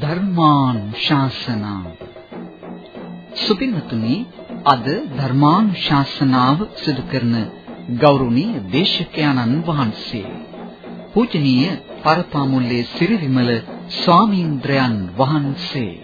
ධර්මානුශාසනාව සුපින්වතුනි අද ධර්මානුශාසනාව සිදු කරන ගෞරවනීය දේශකයන්න් වහන්සේ පූජනීය පරපාමුල්ලේ සිරිවිමල ස්වාමීන්ද්‍රයන් වහන්සේ.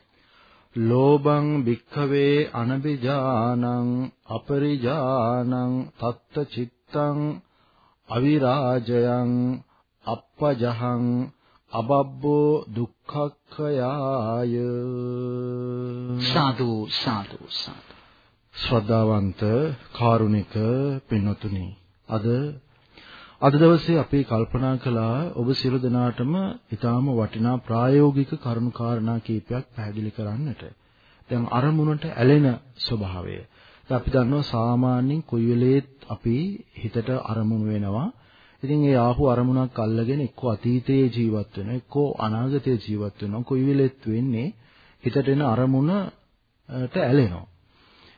ලෝභං භික්ඛවේ අනබිජානං අපරිජානං තත්ත චිත්තං අවිරාජයං අප්පජහං අබබ්බෝ දුක්ඛක්ඛයාය. සාදු සාදු සාදු. ශ්‍රද්ධාවන්ත කාරුණික පින්වතුනි අද අද දවසේ අපි කල්පනා කළා ඔබ සියලු දෙනාටම ඊටාම වටිනා ප්‍රායෝගික කරුණු කාරණා කීපයක් පැහැදිලි කරන්නට. දැන් අරමුණට ඇලෙන ස්වභාවය. දැන් අපි දන්නවා සාමාන්‍යයෙන් කොයි වෙලේත් අපි හිතට අරමුණු වෙනවා. ඉතින් ඒ ආපු අරමුණක් අල්ලගෙන එක්ක අතීතයේ ජීවත් වෙනවා, එක්ක අනාගතයේ ජීවත් වෙනවා. කොයි වෙලෙත් වෙන්නේ හිතට එන අරමුණට ඇලෙනවා.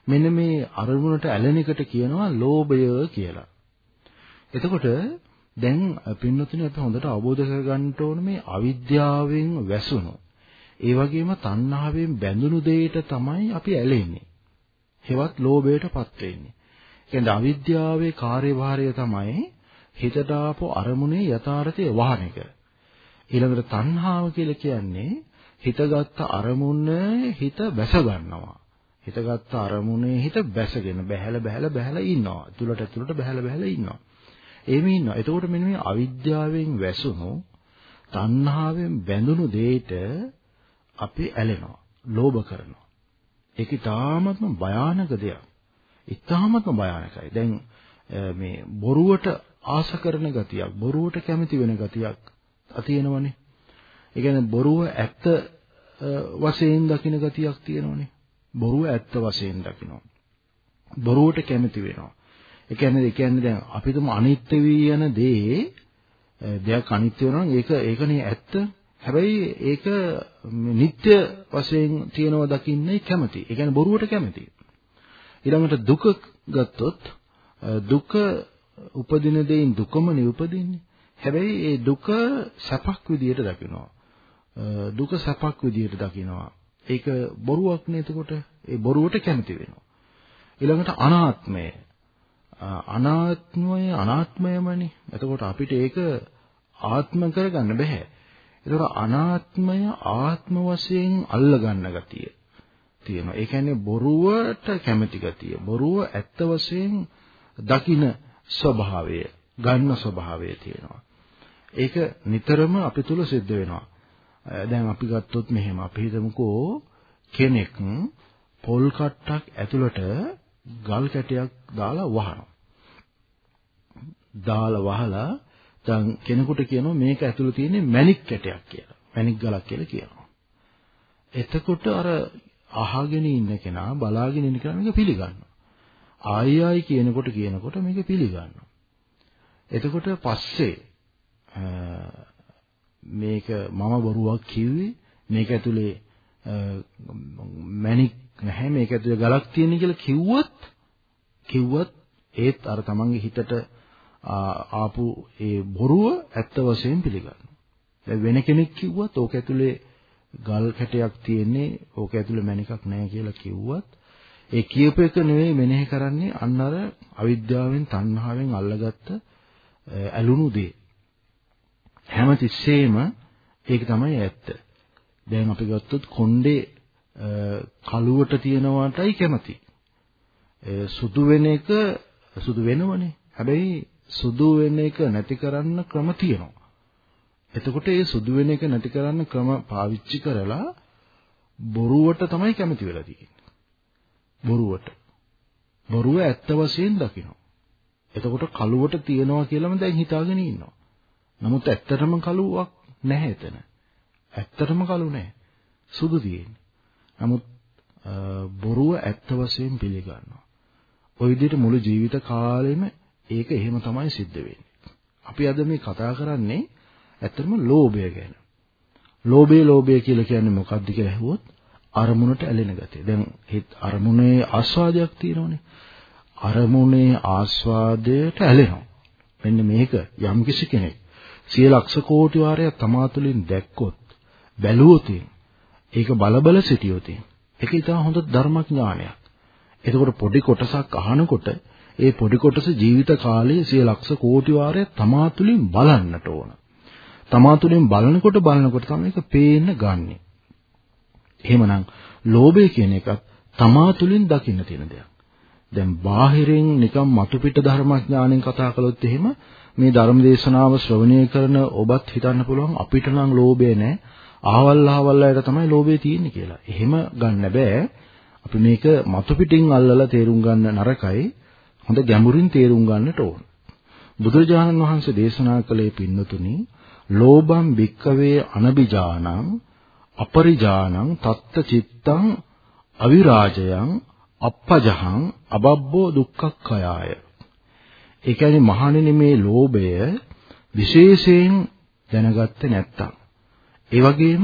මෙන්න මේ අරමුණට ඇලෙන එකට කියනවා ලෝභය කියලා. එතකොට දැන් පින්නතුනේ අපි හොඳට අවබෝධ කරගන්න ඕන මේ අවිද්‍යාවෙන් වැසුණු ඒ වගේම තණ්හාවෙන් බැඳුණු දෙයට තමයි අපි ඇලෙන්නේ. හෙවත් ලෝභයටපත් වෙන්නේ. කියන්නේ අවිද්‍යාවේ කාර්යභාරය තමයි හිතට ආපු අරමුණේ යථාර්ථය වහන එක. ඊළඟට තණ්හාව කියලා කියන්නේ හිතගත්ත අරමුණ හිත බැස ගන්නවා. හිතගත්ත අරමුණේ හිත බැසගෙන බැහැල බැහැල බැහැල ඉන්නවා. තුලට තුලට බැහැල බැහැල ඉන්නවා. එහෙම ඉන්නවා. එතකොට මෙන්න මේ අවිද්‍යාවෙන් වැසුණු තණ්හාවෙන් බැඳුණු දෙයට අපි ඇලෙනවා, ලෝභ කරනවා. ඒක ඊටාත්ම භයානක දෙයක්. ඊටාත්ම භයානකයි. දැන් මේ බොරුවට ආස කරන ගතියක්, බොරුවට කැමති වෙන ගතියක් තියෙනවනේ. ඒ කියන්නේ බොරුව ඇත්ත වශයෙන් දකින ගතියක් තියෙනවනේ. බොරුව ඇත්ත වශයෙන් දකිනවා. බොරුවට කැමති වෙනවා. ඒ කියන්නේ ඒ කියන්නේ දැන් අපි තුමු අනිත්‍ය වී යන දේ දෙයක් අනිත්‍ය වෙනවා නම් ඒක ඒකනේ ඇත්ත. හැබැයි ඒක නිට්ටය වශයෙන් තියෙනවා දකින්නේ කැමති. ඒ කියන්නේ බොරුවට කැමති. ඊළඟට දුක ගත්තොත් දුක උපදින දෙයින් දුකමනේ උපදින්නේ. හැබැයි ඒ දුක සැපක් විදියට දකිනවා. දුක සැපක් විදියට දකිනවා. ඒක බොරුවක් නේ එතකොට ඒ බොරුවට කැමති වෙනවා. ඊළඟට අනාත්මය අනාත්මය අනාත්මයමනේ. එතකොට අපිට ඒක ආත්ම කරගන්න බෑ. එතකොට අනාත්මය ආත්ම වශයෙන් අල්ලගන්න ගතිය තියෙනවා. ඒ කියන්නේ බොරුවට කැමැති ගතිය. බොරුව ඇත්ත වශයෙන් දකින ස්වභාවය, ගන්න ස්වභාවය තියෙනවා. ඒක නිතරම අපි තුල සිද්ධ වෙනවා. දැන් අපි ගත්තොත් මෙහෙම අපි හිතමුකෝ කෙනෙක් පොල් කට්ටක් ඇතුළට ගල් කැටයක් දාලා වහනවා. දාලා වහලා දැන් කෙනෙකුට කියනවා මේක ඇතුළේ තියෙන මැණික් කැටයක් කියලා. මැණික් ගලක් කියලා කියනවා. එතකොට අර අහගෙන ඉන්න කෙනා බලාගෙන ඉන්න කෙනා මේක පිළිගන්නවා. ආයි ආයි කියනකොට කියනකොට මේක පිළිගන්නවා. එතකොට පස්සේ මේක මම බොරුවක් කිව්වේ මේක ඇතුලේ මැණික් නැහැ මේක ඇතුලේ ගලක් තියෙන කියලා කිව්වොත් කිව්වත් ඒත් අර තමන්ගේ හිතට ආපු ඒ බොරුව ඇත්ත වශයෙන් පිළිගන්නවා. දැන් වෙන කෙනෙක් කිව්වත් ඕක ඇතුලේ ගල් කැටයක් තියෙන්නේ ඕක ඇතුලේ මණිකක් නැහැ කියලා කිව්වත් ඒ කියූප එක නෙවෙයි මෙනෙහි කරන්නේ අන්න අර අවිද්‍යාවෙන් තණ්හාවෙන් අල්ලගත්ත ඇලුණු දේ. හැම තිස්සෙම ඒක තමයි ඇත්ත. දැන් අපි ගත්තොත් කොණ්ඩේ කලුවට තියනවාටයි කැමති. සුදු වෙන එක සුදු වෙනවනේ. හැබැයි සුදු වෙන එක නැති කරන්න ක්‍රම තියෙනවා. එතකොට මේ සුදු වෙන එක නැති කරන්න ක්‍රම පාවිච්චි කරලා බොරුවට තමයි කැමති වෙලා තියෙන්නේ. බොරුවට. බොරුව ඇත්ත වශයෙන් දකිනවා. එතකොට කලුවට තියනවා කියලාම දැන් හිතාගෙන ඉන්නවා. නමුත් ඇත්තටම කලුවක් නැහැ එතන. ඇත්තටම කලු නැහැ. සුදු තියෙන්නේ. නමුත් බොරුව ඇත්ත වශයෙන් පිළිගන්නවා. ওই විදිහට මුළු ජීවිත කාලෙම ඒක එහෙම තමයි සිද්ධ වෙන්නේ. අපි අද මේ කතා කරන්නේ ඇත්තටම ලෝභය ගැන. ලෝභය ලෝභය කියලා කියන්නේ මොකක්ද කියලා ඇහුවොත් අරමුණට ඇලෙන ගතිය. දැන් හිත අරමුණේ ආස්වාදයක් තියෙනවනේ. අරමුණේ ආස්වාදයට ඇලෙනවා. මෙන්න මේක යම්කිසි කෙනෙක් සිය ලක්ෂ කෝටි වාරයක් තමා තුළින් දැක්කොත් බැලුවොත් ඒක බලබල සිටියොත් ඒක ඊට හොඳ ධර්මඥානයක්. එතකොට පොඩි කොටසක් අහනකොට ඒ පොඩි කොටස ජීවිත කාලයේ සිය ලක්ෂ කෝටි වාරයක් තමා තුළින් බලන්නට ඕන. තමා තුළින් බලනකොට බලනකොට තමයි ඒක පේන්න ගන්නෙ. එහෙමනම් ලෝභය කියන එකත් තමා තුළින් දකින්න තියෙන දෙයක්. දැන් බාහිරින් නිකම් මතු පිට ධර්මඥාණයෙන් කතා කළොත් එහෙම මේ ධර්ම දේශනාව ශ්‍රවණය කරන ඔබත් හිතන්න පුළුවන් අපිට නම් ලෝභය නැහැ. ආවල් ආවල් අයට තමයි ලෝභය තියෙන්නේ කියලා. එහෙම ගන්න බෑ. අපි මේක මතු පිටින් අල්ලලා තේරුම් ගන්න නරකයි. හොඳ ගැඹුරින් තේරුම් ගන්නට ඕන. බුදුරජාණන් වහන්සේ දේශනා කළේ පින්නතුනි ලෝභම් භික්කවේ අනබිජානං අපරිජානං තත්ත චිත්තං අවිරාජයං අප්පජහං අබබ්බෝ දුක්ඛක්ඛයාය. ඒ කියන්නේ මහණෙනි මේ ලෝභය විශේෂයෙන් දැනගත්තේ නැත්තම්. ඒ වගේම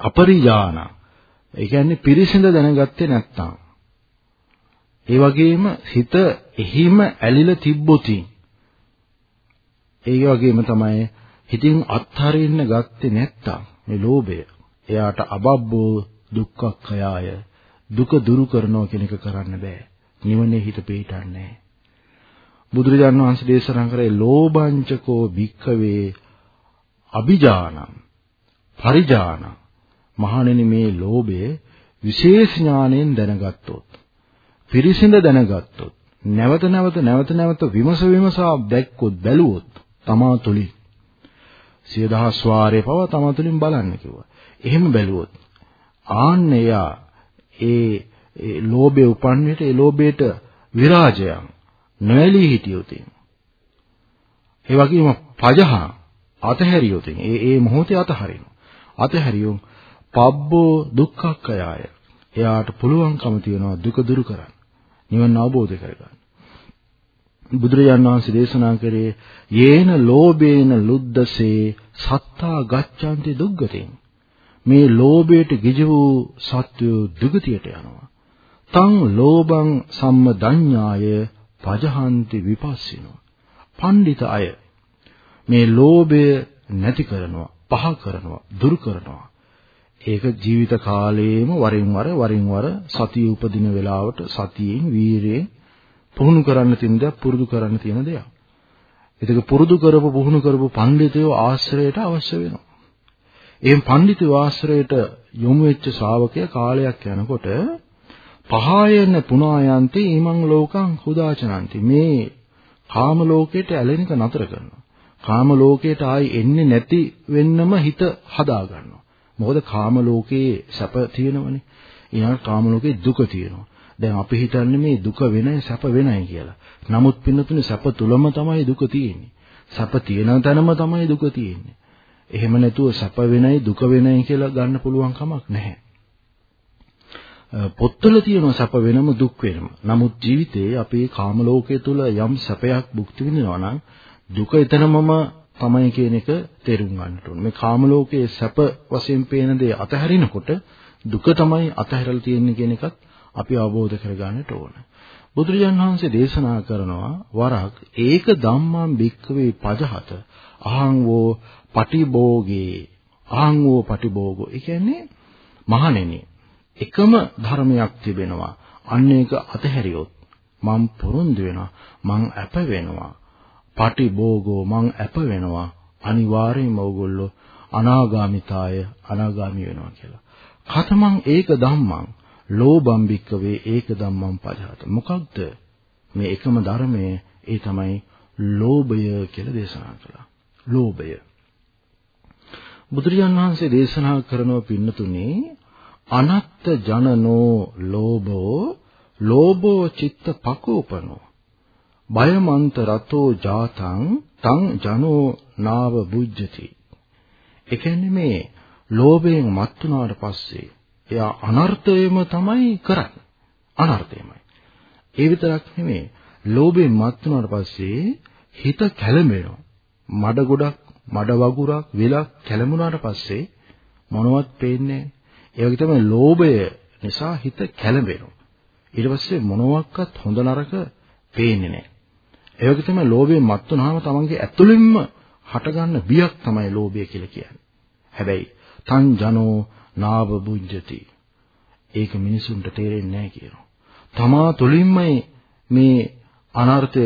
අපරිජාන ඒ කියන්නේ පිරිසිඳ දැනගත්තේ නැත්තම්. ඒ වගේම හිත එහිම ඇලිලා තිබ්බොතින් ඒ වගේම තමයි හිතින් අත්හරින්න ගත්තේ නැත්තම් මේ ලෝභය. එයාට අබබ්බෝ දුක්ඛක්ඛයාය. දුක දුරු කරනවා කියන එක කරන්න බෑ. නිවනේ හිත පිටන්නේ බුදුරජාණන් වහන්සේ දේශනා කරේ ලෝභංචකෝ භික්ඛවේ අபிජානං පරිජානං. මහණෙනි මේ ලෝභය විශේෂ ඥාණයෙන් දැනගත්තොත් පිරිසිඳ දැනගත්තොත් නැවත නැවත නැවත නැවත විමස විමසා දැක්කොත් බැලුවොත් තමා තුලින් සිය දහස් වාරේ පව තමා තුලින් බලන්න කිව්වා. එහෙම බැලුවොත් ආන්න එයා ඒ ඒ ලෝභය උපන් විට ඒ ලෝභයට විරාජයන් නොඇලී හිටියොත් ඒ වගේම පජහා අතහැරියොත් ඒ ඒ මොහොතේ අතහරිනවා. අතහැරියොත් පබ්බෝ දුක්ඛක්ඛයාය. එයාට පුළුවන්කම තියනවා දුක දුරු කරන්න. නිවන අවබෝධ කරගන්න. බුදුරජාණන් වහන්සේ දේශනා කරේ යේන ලෝභේන ලුද්දසේ සත්තා ගච්ඡanti දුග්ගතෙන්. මේ ලෝභයට ගිජ වූ සත්වෝ දුගතියට යනවා. තං ලෝභං සම්මදඤ්ඤාය පජහන්ති විපස්සිනෝ. පඬිත අය මේ ලෝභය නැති කරනවා පහ කරනවා දුරු කරනවා. ඒක ජීවිත කාලයේම වරින් වර වරින් වර සතිය උපදින වෙලාවට සතියෙන් වීරයෙන් පුහුණු කරන්න තියෙන දේ පුරුදු කරන්න තියෙන දේ. ඒක පුරුදු කරපු පුහුණු කරපු පඬිතුයෝ ආශ්‍රයයට අවශ්‍ය වෙනවා. ඒ පඬිතුයෝ ආශ්‍රයයට යොමු වෙච්ච ශ්‍රාවකයා කාලයක් යනකොට පහයන පුනායන්ති ඊමං ලෝකං හුදාචනන්ති මේ කාම ලෝකයට ඇලෙන එක නතර කරනවා. කාම ලෝකයට ආයි එන්නේ නැති වෙන්නම හිත හදා ගන්නවා. මොකද කාම ලෝකේ සැප තියෙනවනේ. ඊළඟ කාම ලෝකේ දුක තියෙනවා. දැන් අපි හිතන්නේ මේ දුක වෙනයි සැප වෙනයි කියලා. නමුත් පින්නතුනේ සැප තුලම තමයි දුක තියෙන්නේ. සැප තියෙන තැනම තමයි දුක තියෙන්නේ. එහෙම නැතුව සැප වෙනයි දුක වෙනයි කියලා ගන්න පුළුවන් කමක් නැහැ. පොත්වල තියෙන සැප වෙනම දුක් වෙනම. නමුත් ජීවිතයේ අපේ කාම ලෝකයේ තුල යම් සැපයක් භුක්ති විඳිනවා නම් දුක එතනමම තමයි කියන එක තේරුම් ගන්නට ඕනේ. මේ කාම ලෝකයේ සැප වශයෙන් පේන දේ අතහැරිනකොට දුක තමයි අතහැරලා තියෙන්නේ කියන එකත් අපි අවබෝධ කරගන්නට ඕන. බුදුරජාණන් වහන්සේ දේශනා කරනවා වරක් ඒක ධම්මං භික්ඛවේ පජහත අහං වෝ පටිභෝගේ අහං වෝ පටිභෝගෝ. ඒ කියන්නේ මහණෙනි එකම ධර්මයක් තිබෙනවා. අන්න ඒක අතහැරියොත් මං පොරොන්දු වෙනවා. මං අප වෙනවා. පටිභෝගෝ මං අප වෙනවා. අනිවාර්යයෙන්ම ඕගොල්ලෝ අනාගාමිතාය අනාගාමි වෙනවා කියලා. කතමං ඒක ධම්මං ලෝබම්බික්කවේ ඒක ධම්මං පජහත. මොකක්ද මේ එකම ධර්මයේ ඒ තමයි ලෝභය කියලා දේශනා කළා. ලෝභය. බුදුරජාන් වහන්සේ දේශනා කරනව පින්නතුනේ අනත්ත ජනනෝ ලෝභෝ ලෝභෝ චිත්ත පකෝපනෝ බයමන්ත රතෝ ජාතං තං ජනෝ නාව බුද්ධති. ඒ කියන්නේ මේ ලෝභයෙන් මත් වුණාට පස්සේ එයා අනර්ථයම තමයි කරන්නේ. අනර්ථයමයි ඒ විතරක් නෙමෙයි ලෝභයෙන් මත් වුණාට පස්සේ හිත කැළඹෙනවා. මඩ ගොඩක් මඩ වගුරක් විලක් කැළඹුණාට පස්සේ මොනවත් පේන්නේ නැහැ. ඒ වගේ තමයි ලෝභය නිසා හිත කැළඹෙනවා. ඊට පස්සේ මොනවත් හොඳ නරක පේන්නේ නැහැ. ඒ වගේ තමයි ලෝභයෙන් මත් වුනහම තමන්ගේ ඇතුළෙන්ම හටගන්න බියක් තමයි ලෝභය කියලා කියන්නේ. හැබැයි තං ජනෝ නාව බුද්ධති. ඒක මිනිසුන්ට තේරෙන්නේ නැහැ කියනවා. තමා තුළින්මයි මේ අනර්ථය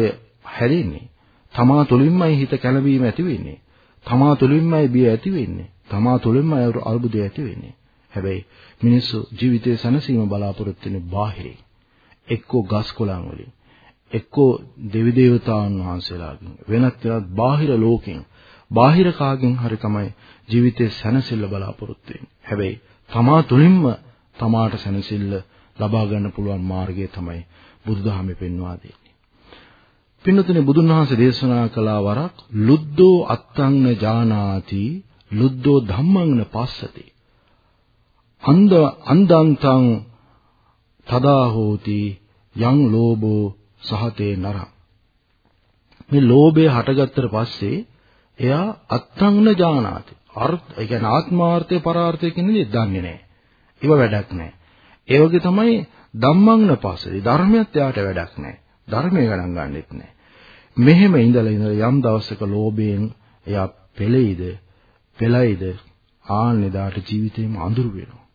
හැදෙන්නේ. තමා තුළින්මයි හිත කැළඹීම ඇති වෙන්නේ. තමා තුළින්මයි බිය ඇති වෙන්නේ. තමා තුළින්මයි අරුබුදය ඇති වෙන්නේ. හැබැයි මිනිස්සු ජීවිතයේ සැනසීම බලාපොරොත්තු වෙන්නේ බාහිරින්. එක්කෝ ගස් කොළන් වලින් එක්කෝ දෙවි දේවතාවුන් වහන්සේලාගෙන් වෙනත් වෙනත් බාහිර ලෝකෙන් බාහිර කාගෙන් හරි තමයි ජීවිතේ සැනසෙල්ල බලාපොරොත්තු වෙන්නේ. හැබැයි තමා තුළින්ම තමාට සැනසෙල්ල ලබා ගන්න පුළුවන් මාර්ගය තමයි බුදුදහමේ පෙන්වා දෙන්නේ. පින්නතුනේ බුදුන් වහන්සේ දේශනා කළා වරක් ලුද්දෝ අත්තංන ජානාති ලුද්දෝ ධම්මංන පස්සති. අන්ද අන්දන්තං තදා හෝති යං ලෝභෝ සහතේ නරං මේ ලෝභය හටගත්තට පස්සේ එයා අත්තංන ජානාති. අර්ථ ඒ කියන්නේ ආත්මාර්ථය පරාර්ථය කියන්නේ දන්නේ නැහැ. ඒව වැඩක් නැහැ. ඒ වගේ තමයි ධම්මංන පස්සේ ධර්මයක් එයාට වැඩක් නැහැ. ධර්මය ගණන් ගන්නෙත් නැහැ. මෙහෙම ඉඳලා ඉඳලා යම් දවසක ලෝභයෙන් එයා පෙළෙයිද පෙළයිද ආන්නේ දාට ජීවිතේම අඳුර වෙනවා.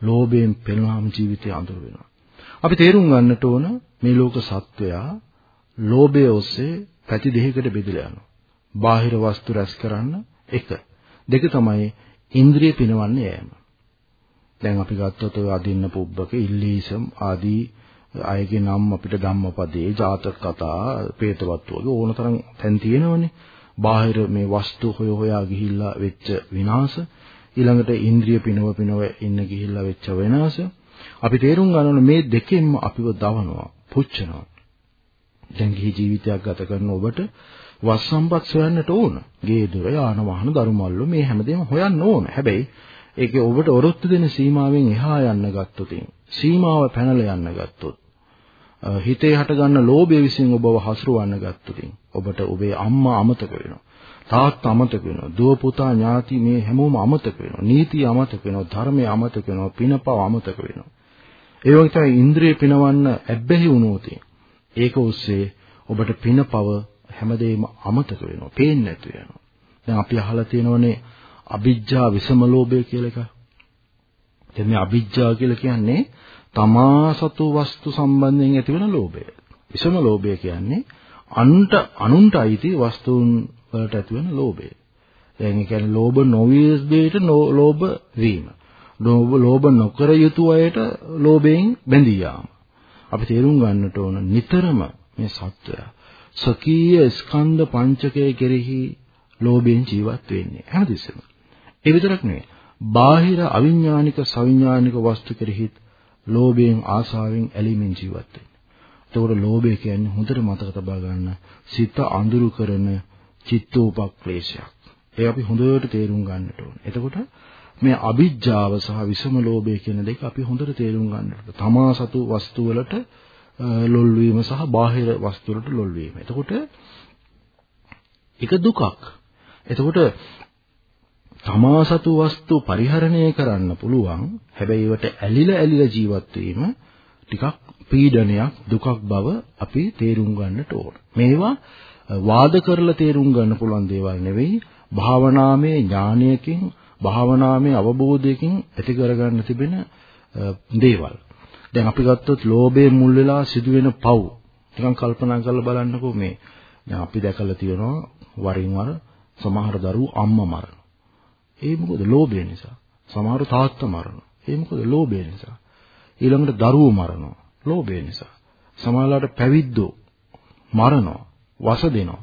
ලෝභයෙන් පෙළුවාම ජීවිතය අඳුර වෙනවා. අපි තේරුම් ගන්නට ඕන මේ ලෝක සත්වයා ලෝභය ඔස්සේ පැති දෙකකට බෙදලා යනවා. බාහිර වස්තු රැස් කරන්න එක. දෙක තමයි ඉන්ද්‍රිය පිනවන්න යෑම. දැන් අපි ගත්තොත් ඔය අදින්න පුබ්බක ඉල්ලීසම් ආදී අයගේ නම් අපිට ධම්මපදයේ ජාතක කතා പ്രേතවත් වගේ ඕනතරම් තැන් තියෙනවනේ. බාහිර මේ වස්තු හොය හොයා ගිහිල්ලා වෙච්ච විනාශ ඊළඟට ඉන්ද්‍රිය පිනව පිනව ඉන්න ගිහිල්ලා වෙච්ච වෙනස අපි තේරුම් ගන්න මේ දෙකෙන්ම අපිව දවනවා පුච්චනවා දැන් ගිහි ජීවිතයක් ගත කරන ඔබට වස් සම්පත් සොයන්නට ඕන ගේ දොර යාන වාහන දරුමල්ලු මේ හැමදේම හොයන්න ඕන හැබැයි ඒකේ ඔබට ඔරොත්තු දෙන සීමාවෙන් එහා යන්න ගත්තොත් සීමාව පැනලා යන්න ගත්තොත් හිතේ හටගන්න ලෝභය විසින් ඔබව හසුරවන්න ගත්තොත් ඔබට ඔබේ අම්මා අමතක වෙනවා තාත්තා අමතක වෙනවා. දුව පුතා ඥාති මේ හැමෝම අමතක වෙනවා. නීතිය අමතක වෙනවා. ධර්මය අමතක වෙනවා. පිනපව අමතක වෙනවා. ඒ වගේ තමයි ඉන්ද්‍රිය පිනවන්න ඇබ්බැහි වුණොත් ඒක ඔස්සේ ඔබට පිනපව හැමදේම අමතක වෙනවා. පේන්නේ නැතු වෙනවා. දැන් අපි අහලා තියෙනවනේ අ비ජ්ජා විසම ලෝභය කියලා එකක්. දැන් මේ අ비ජ්ජා කියලා කියන්නේ තමා සතු වස්තු සම්බන්ධයෙන් ඇතිවන ලෝභය. විසම ලෝභය කියන්නේ අනුන්ට අනුන්ට අයිති වස්තුන් වලට ඇතිවන ලෝභය. දැන් ඒ කියන්නේ ලෝභ නොවිය දෙයට ලෝභ වීම. ලෝභ ලෝභ නොකර යුතු අයට ලෝභයෙන් බැඳී යාම. අපි තේරුම් ගන්නට ඕන නිතරම මේ සත්‍යය සකීය ස්කන්ධ පංචකය කෙරෙහි ලෝභයෙන් ජීවත් වෙන්නේ හැමතිස්සෙම. ඒ විතරක් නෙවෙයි. බාහිර අවිඥානික සවිඥානික වස්තු කෙරෙහිත් ලෝභයෙන් ආසාවෙන් ඇලීමෙන් ජීවත් වෙන්නේ. එතකොට ලෝභය කියන්නේ හොඳට මතක තබා ගන්න සිත අඳුරු කරන චිත්තෝපක්ලේශයක්. ඒ අපි හොඳට තේරුම් ගන්නට ඕනේ. එතකොට මේ අවිජ්ජාව සහ විසම ලෝභය කියන දෙක අපි හොඳට තේරුම් ගන්නට තමා සතු වස්තු වලට ලොල් වීම සහ බාහිර වස්තු වලට ලොල් වීම. එතකොට ඒක දුකක්. එතකොට තමා සතු වස්තු පරිහරණය කරන්න පුළුවන්. හැබැයි ඒවට ඇලිලා ඇලිලා ජීවත් වීම ටිකක් පීඩනයක් දුකක් බව අපි තේරුම් ගන්නට ඕන. මේවා වාද කරලා තේරුම් ගන්න පුළුවන් දේවල් නෙවෙයි භාවනාමය ඥානයකින් භාවනාමය අවබෝධයකින් ඇති කරගන්න තිබෙන දේවල්. දැන් අපි ගත්තොත් ලෝභයේ මුල් වෙලා සිදුවෙන පව්. නිකන් කල්පනා කරලා බලන්නකෝ මේ දැන් අපි දැකලා තියෙනවා වරින් වර සමහර දරුවෝ අම්මා මරනවා. ඒ මොකද ලෝභය නිසා. සමහර තාත්තා මරනවා. ඒ මොකද ලෝභය නිසා. ඊළඟට දරුවෝ මරනවා. ලෝභය නිසා. සමහරවිට පැවිද්දෝ මරනවා, වස දෙනවා.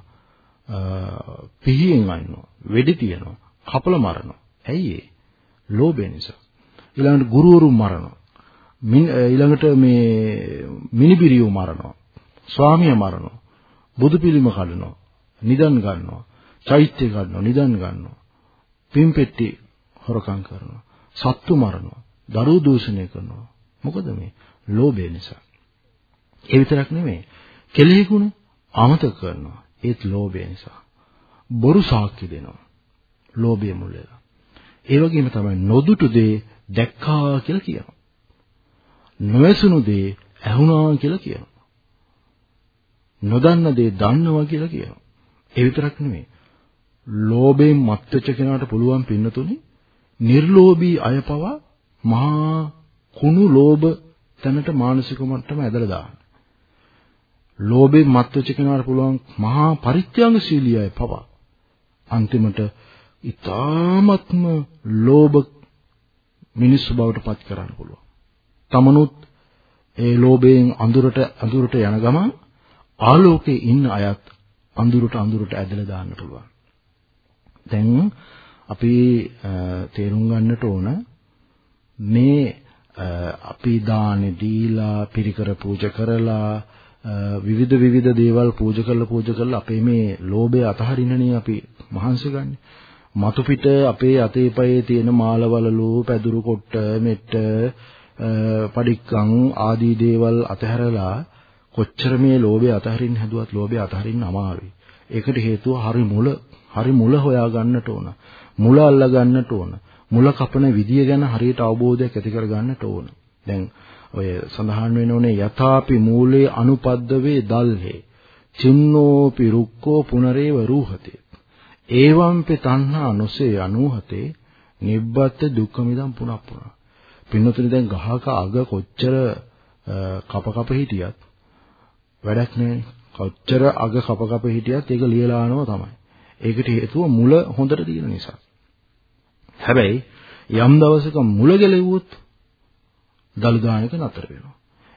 පිහියෙන් අයින්නවා, වෙඩි තියනවා, කපල මරනවා. ඇයි ඒ? ලෝභය නිසා. ඊළඟට ගුරුවරු මරනවා. ඊළඟට මේ මිනිබිරියෝ මරනවා. ස්වාමියා මරනවා. බුදු පිළිම කඩනවා. නිදන් ගන්නවා. චෛත්‍ය ගන්නවා. නිදන් ගන්නවා. පින්පෙට්ටි හොරකම් කරනවා. සත්තු මරනවා. දරුවෝ දූෂණය කරනවා. මොකද මේ ලෝභය නිසා. ඒ විතරක් නෙමෙයි. කෙලෙහි ගුණ අමතක කරනවා. ඒත් ලෝභය නිසා. බොරු සාක්ෂි දෙනවා. ලෝභය මුල වෙලා. ඒ වගේම තමයි නොදුටු දේ දැක්කා කියලා කියනවා. නොඇසුණු දේ ඇහුණා කියලා කියනවා. නොදන්න දේ දන්නවා කියලා කියනවා. ඒ විතරක් නෙමෙයි. ලෝභයෙන් මත්වෙච්ච කෙනාට පුළුවන් පින්නතුනි නිර්ලෝභී අය පවා මහා කුණු ලෝභ තැනට මානසික මට්ටම ඇදලා දාන්න. ලෝභයෙන් මත්වෙච්ච කෙනාට පුළුවන් මහා පරිත්‍යාගශීලී අය පවා අන්තිමට ඊ타ත්ම ලෝභ මිනිස්සු බවට පත් කරන්න පුළුවන්. තමනුත් ඒ ලෝභයෙන් අඳුරට අඳුරට යන ගමන් ආලෝකයේ ඉන්න අයත් අඳුරට අඳුරට ඇදලා දාන්න පුළුවන්. දැන් අපි තේරුම් ගන්නට ඕන මේ අපි දානේ දීලා පිරිකර පූජා කරලා විවිධ විවිධ දේවල් පූජා කරලා පූජා කරලා අපේ මේ ලෝභය අතහරින්නනේ අපි මහන්සි ගන්න. මතු පිට අපේ අතේ පයේ තියෙන මාලවලලු පැදුරු කොට්ට මෙට්ට පඩික්කම් ආදී දේවල් අතහැරලා කොච්චර මේ ලෝභය අතහරින්න හැදුවත් ලෝභය අතහරින්න අමාරුයි. ඒකට හේතුව හරි මුල හරි මුල හොයා ගන්නට ඕන. මුල අල්ල ගන්නට ඕන. මුල කපන විදිය ගැන හරියට අවබෝධයක් ඇති කර ගන්නට ඕන. දැන් ඔය සඳහන් වෙනෝනේ යථාපි මූලේ අනුපද්දවේ දල්හේ චින්නෝපි රුක්කෝ පුනරේව රූහතේ ඒවම්පි තණ්හා නොසේ අනුහතේ නිබ්බත් දුක්ඛමිදම් පුනප්පුන පින්නතුනි දැන් ගහක අග කොච්චර කප කප හිටියත් වැඩක් නැහැ කොච්චර අග කප කප හිටියත් ඒක ලියලානව තමයි ඒකට හේතුව මුල හොඳට තියෙන නිසා හැබැයි යම් දවසක මුල ගැලෙව්වොත් දළු දාන එක නතර වෙනවා.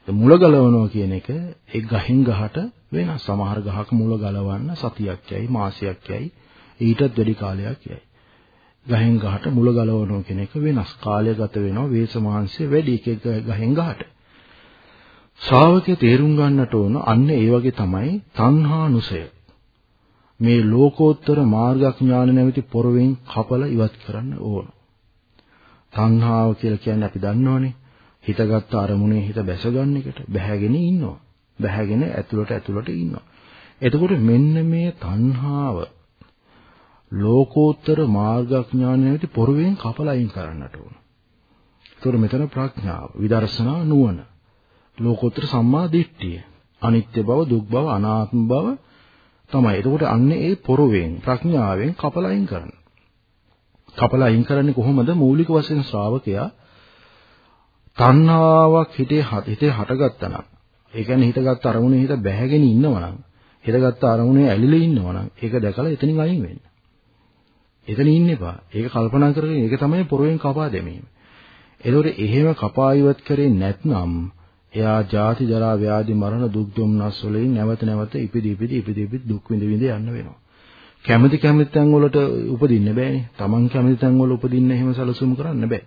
ඒ මුල ගලවනවා කියන එක ඒ ගහෙන් ගහට වෙනස්. සමහර ගහක මුල ගලවන්න සතියක් යයි මාසයක් යයි ඊටත් වැඩි කාලයක් යයි. ගහෙන් ගහට මුල ගලවනවා කියන එක වෙනස්. කාලය ගත වෙනවා වේස මාංශය වැඩි එක ගහෙන් ගහට. ශ්‍රාවකයා තේරුම් ගන්නට ඕන අන්න ඒ වගේ තමයි තණ්හානුසය. මේ ලෝකෝත්තර මාර්ගඥාන නැමැති පොරවෙන් කපලා ඉවත් කරන්න ඕන. තණ්හාව කියලා කියන්නේ අපි දන්නවනේ. හිතගත්තු අරමුණේ හිත බැසගන්න එකට බැහැගෙන ඉන්නවා. බැහැගෙන ඇතුළට ඇතුළට ඉන්නවා. එතකොට මෙන්න මේ තණ්හාව ලෝකෝත්තර මාර්ගඥාන නැති පොරවෙන් කපලා අයින් කරන්නට ඕන. ඒතකොට මෙතන ප්‍රඥාව, විදර්ශනා නුවණ, ලෝකෝත්තර සම්මා දිට්ඨිය, අනිත්‍ය බව, දුක් බව, අනාත්ම බව තමයි. එතකොට අන්නේ ඒ පොරවෙන් ප්‍රඥාවෙන් කපලා අයින් කරන්න. කපලා අයින් කරන්නේ කොහොමද? මූලික වශයෙන් ශ්‍රාවකයා තණ්හාවක් හිතේ හිතේ හටගත්තා නම් ඒ කියන්නේ හිතගත් අරමුණේ හිත බැහැගෙන ඉන්නවා නම් හිතගත් අරමුණේ ඇලිලා ඉන්නවා නම් ඒක දැකලා එතනින් අයින් වෙන්න. එතන ඉන්න එපා. ඒක කල්පනා කරගෙන ඒක තමයි පොරවෙන් කපා දැමීම. ඒතකොට එහෙම කපා ඉවත් කරේ නැත්නම් එයා ජාති ජරා ව්‍යාධි මරණ දුක් දුම්නස් වලින් නැවත නැවත ඉපිදි ඉපිදි ඉපිදි ඉපිදි දුක් විඳ විඳ යන්න වෙනවා. කැමැති කැමැති තැන් වලට උපදින්න බෑනේ. Taman කැමැති තැන් වල උපදින්න එහෙම සැලසුම් කරන්න බෑ.